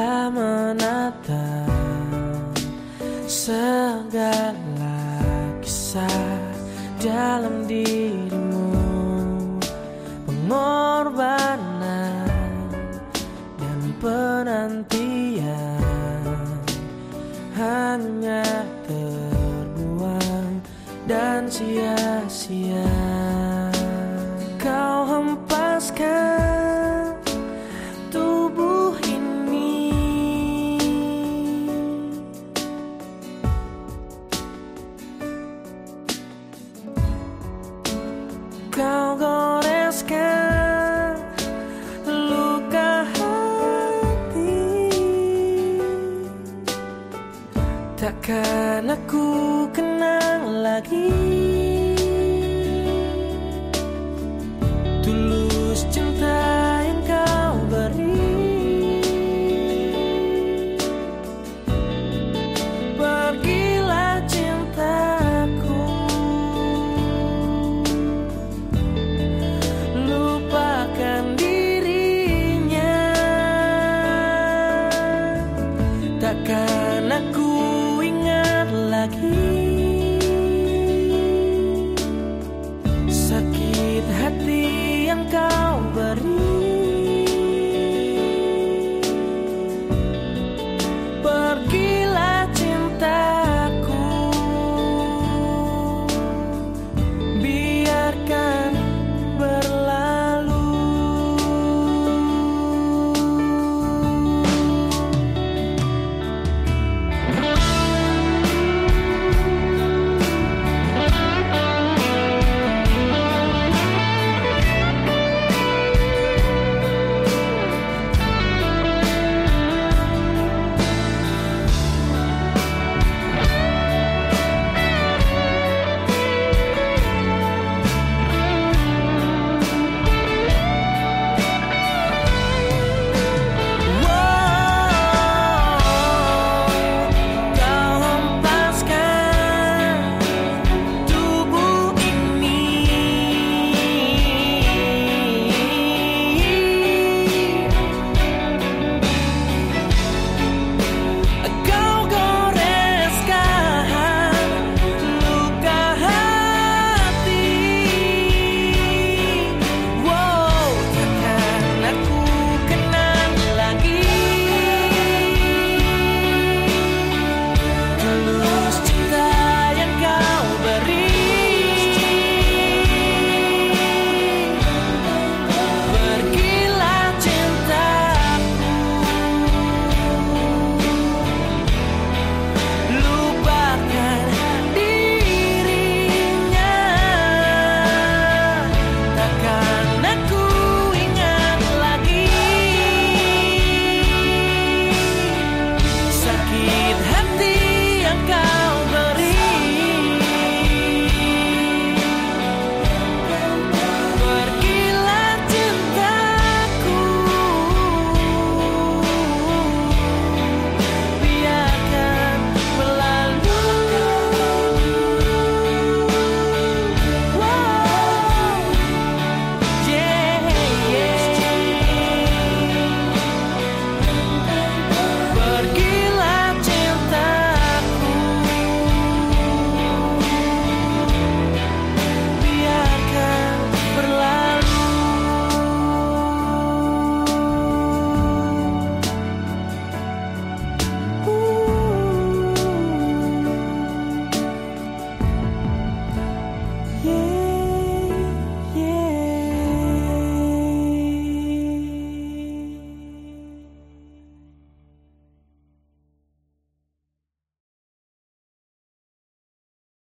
telah menata segala kisah dalam dirimu. Pengorbanan dan penantian Hanya terbuang dan sia-sia. kau goreskan luka hati. Takkan aku kenang lagi. Dulu Kan aku ingat lagi?